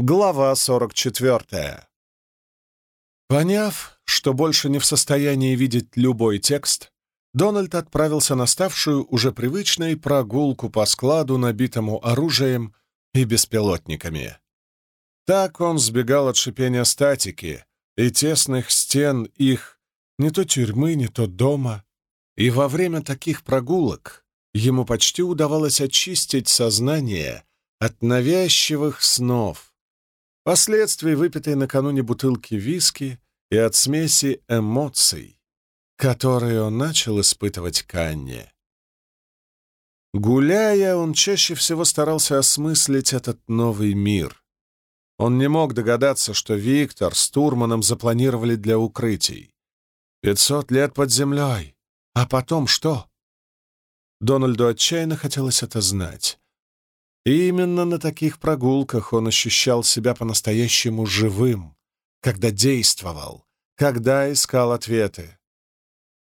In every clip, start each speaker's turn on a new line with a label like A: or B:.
A: Глава 44. Поняв, что больше не в состоянии видеть любой текст, Дональд отправился на ставшую уже привычной прогулку по складу, набитому оружием и беспилотниками. Так он сбегал от шипения статики и тесных стен их не то тюрьмы, не то дома, и во время таких прогулок ему почти удавалось очистить сознание от навязчивых снов, последствий выпитой накануне бутылки виски и от смеси эмоций, которые он начал испытывать к. Гуляя, он чаще всего старался осмыслить этот новый мир. Он не мог догадаться, что Виктор с Турманом запланировали для укрытий. Пятьсот лет под землей. А потом что? Дональду отчаянно хотелось это знать. И именно на таких прогулках он ощущал себя по-настоящему живым, когда действовал, когда искал ответы.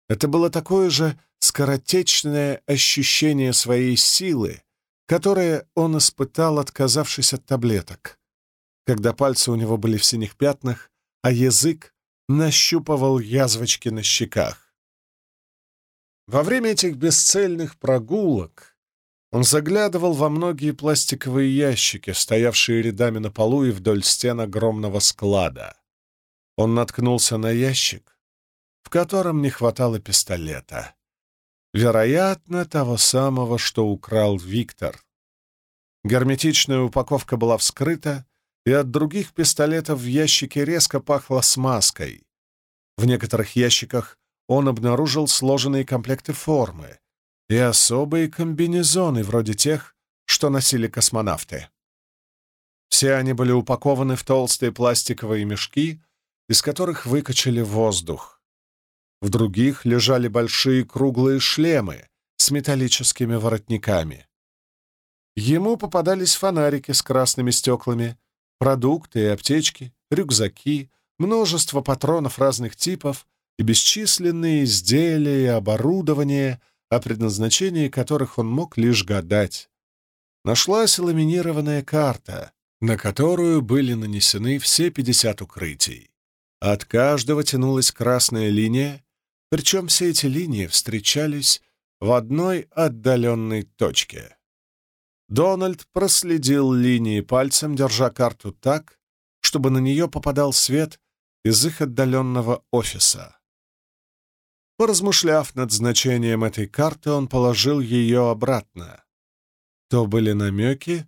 A: Это было такое же скоротечное ощущение своей силы, которое он испытал, отказавшись от таблеток, когда пальцы у него были в синих пятнах, а язык нащупывал язвочки на щеках. Во время этих бесцельных прогулок он заглядывал во многие пластиковые ящики, стоявшие рядами на полу и вдоль стен огромного склада. Он наткнулся на ящик, в котором не хватало пистолета. Вероятно, того самого, что украл Виктор. Герметичная упаковка была вскрыта, и от других пистолетов в ящике резко пахло смазкой. В некоторых ящиках он обнаружил сложенные комплекты формы, и особые комбинезоны, вроде тех, что носили космонавты. Все они были упакованы в толстые пластиковые мешки, из которых выкачали воздух. В других лежали большие круглые шлемы с металлическими воротниками. Ему попадались фонарики с красными стеклами, продукты и аптечки, рюкзаки, множество патронов разных типов и бесчисленные изделия и оборудование — о предназначении которых он мог лишь гадать. Нашлась ламинированная карта, на которую были нанесены все 50 укрытий. От каждого тянулась красная линия, причем все эти линии встречались в одной отдаленной точке. Дональд проследил линии пальцем, держа карту так, чтобы на нее попадал свет из их отдаленного офиса. Поразмышляв над значением этой карты, он положил ее обратно. То были намеки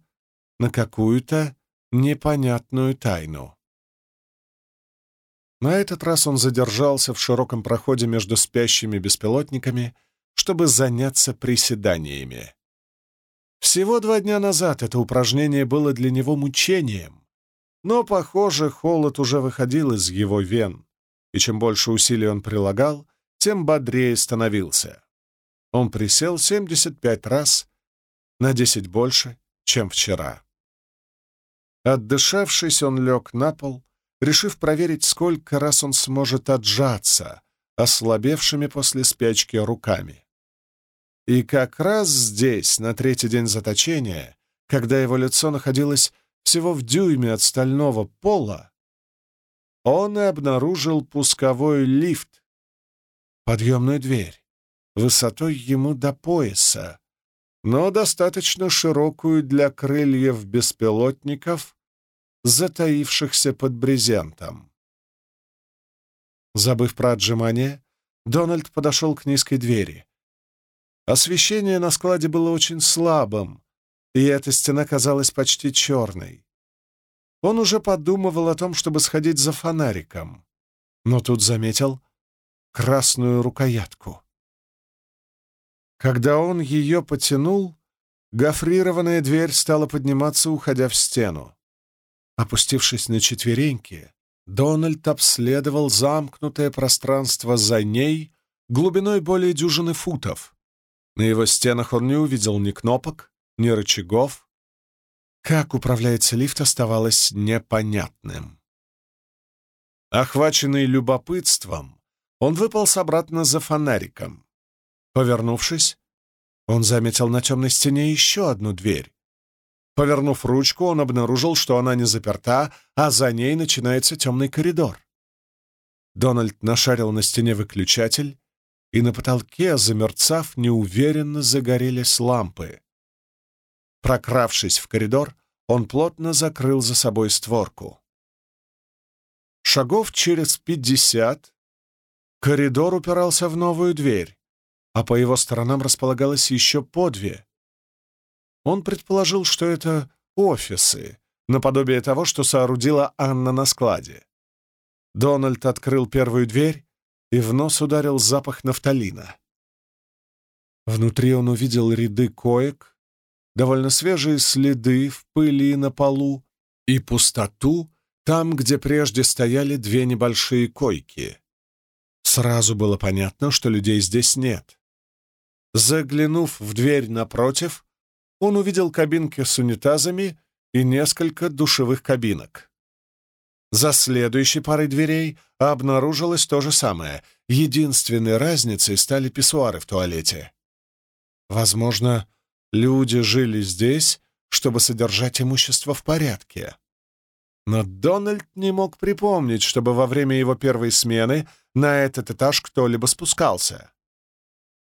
A: на какую-то непонятную тайну. На этот раз он задержался в широком проходе между спящими беспилотниками, чтобы заняться приседаниями. Всего два дня назад это упражнение было для него мучением, но, похоже, холод уже выходил из его вен, и чем больше усилий он прилагал, тем бодрее становился. Он присел 75 раз, на 10 больше, чем вчера. Отдышавшись, он лег на пол, решив проверить, сколько раз он сможет отжаться, ослабевшими после спячки руками. И как раз здесь, на третий день заточения, когда его лицо находилось всего в дюйме от стального пола, он и обнаружил пусковой лифт, подъемную дверь, высотой ему до пояса, но достаточно широкую для крыльев беспилотников, затаившихся под брезентом. Забыв про отжимание, Дональд подошел к низкой двери. Освещение на складе было очень слабым, и эта стена казалась почти черной. Он уже подумывал о том, чтобы сходить за фонариком, но тут заметил, красную рукоятку. Когда он ее потянул, гофрированная дверь стала подниматься, уходя в стену. Опустившись на четвереньки, Дональд обследовал замкнутое пространство за ней глубиной более дюжины футов. На его стенах он не увидел ни кнопок, ни рычагов. Как управляется лифт, оставалось непонятным. Охваченный любопытством, он выполз обратно за фонариком. Повернувшись, он заметил на темной стене еще одну дверь. Повернув ручку, он обнаружил, что она не заперта, а за ней начинается темный коридор. Дональд нашарил на стене выключатель, и на потолке, замерцав, неуверенно загорелись лампы. Прокравшись в коридор, он плотно закрыл за собой створку. Шагов через пятьдесят коридор упирался в новую дверь, а по его сторонам располагалось еще по две. Он предположил, что это офисы, наподобие того, что соорудила Анна на складе. Дональд открыл первую дверь, и в нос ударил запах нафталина. Внутри он увидел ряды коек, довольно свежие следы в пыли на полу и пустоту там, где прежде стояли две небольшие койки. Сразу было понятно, что людей здесь нет. Заглянув в дверь напротив, он увидел кабинки с унитазами и несколько душевых кабинок. За следующей парой дверей обнаружилось то же самое. Единственной разницей стали писсуары в туалете. Возможно, люди жили здесь, чтобы содержать имущество в порядке. Но Дональд не мог припомнить, чтобы во время его первой смены на этот этаж кто-либо спускался.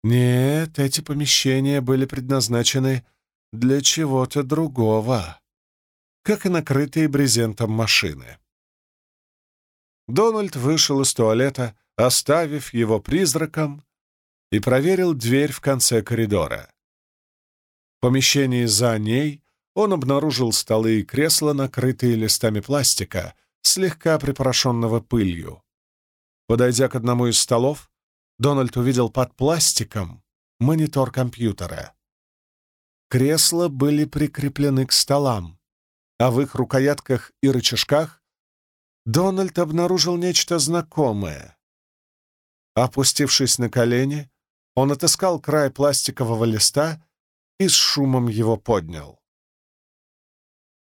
A: Нет, эти помещения были предназначены для чего-то другого, как и накрытые брезентом машины. Дональд вышел из туалета, оставив его призраком, и проверил дверь в конце коридора. В помещении за ней он обнаружил столы и кресла, накрытые листами пластика, слегка припорошенного пылью. Подойдя к одному из столов, Дональд увидел под пластиком монитор компьютера. Кресла были прикреплены к столам, а в их рукоятках и рычажках Дональд обнаружил нечто знакомое. Опустившись на колени, он отыскал край пластикового листа и с шумом его поднял.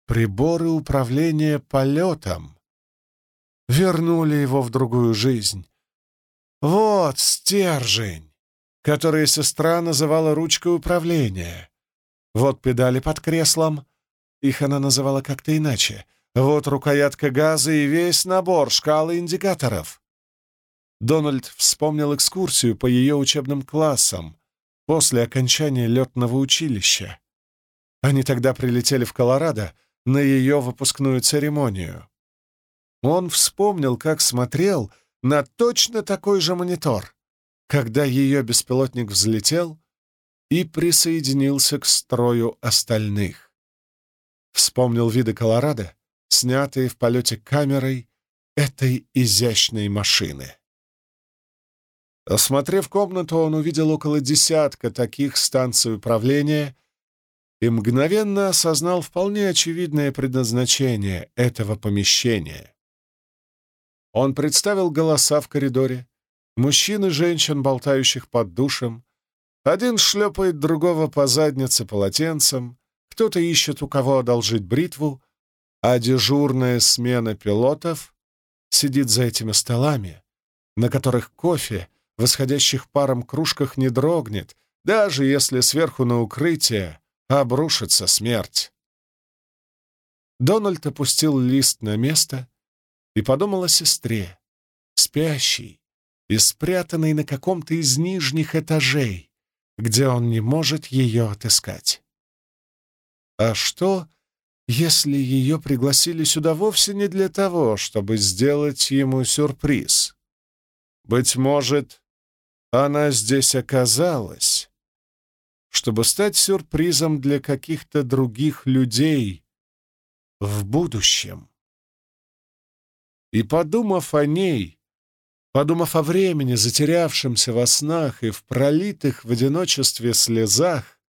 A: Приборы управления полетом вернули его в другую жизнь. Вот стержень, который сестра называла ручкой управления. Вот педали под креслом, их она называла как-то иначе. Вот рукоятка газа и весь набор шкалы индикаторов. Дональд вспомнил экскурсию по ее учебным классам после окончания летного училища. Они тогда прилетели в Колорадо на ее выпускную церемонию. Он вспомнил, как смотрел на точно такой же монитор, когда ее беспилотник взлетел и присоединился к строю остальных. Вспомнил виды Колорадо, снятые в полете камерой этой изящной машины. Осмотрев комнату, он увидел около десятка таких станций управления и мгновенно осознал вполне очевидное предназначение этого помещения. Он представил голоса в коридоре, мужчин и женщин, болтающих под душем, один шлепает другого по заднице полотенцем, кто-то ищет у кого одолжить бритву, а дежурная смена пилотов сидит за этими столами, на которых кофе в исходящих паром кружках не дрогнет, даже если сверху на укрытие обрушится смерть. Дональд опустил лист на место и подумал о сестре, спящей и спрятанной на каком-то из нижних этажей, где он не может ее отыскать. А что, если ее пригласили сюда вовсе не для того, чтобы сделать ему сюрприз? Быть может, она здесь оказалась, чтобы стать сюрпризом для каких-то других людей в будущем. И подумав о ней, Подумав о времени, затерявшемся во снах и в пролитых в одиночестве слезах,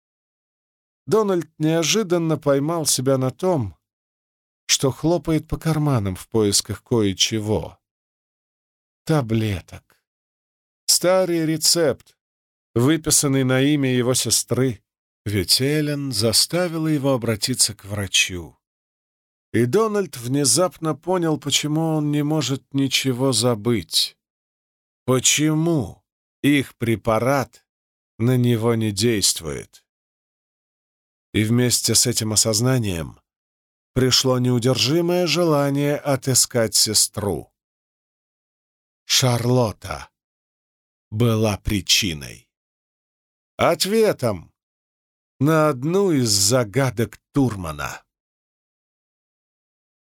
A: Дональд неожиданно поймал себя на том, что хлопает по карманам в поисках кое-чего. Таблеток. Старый рецепт, выписанный на имя его сестры, ведь Эллен заставила его обратиться к врачу. И Дональд внезапно понял, почему он не может ничего забыть. Почему их препарат на него не действует? И вместе с этим осознанием пришло неудержимое желание отыскать сестру. Шарлотта была причиной. Ответом на одну из загадок Турмана.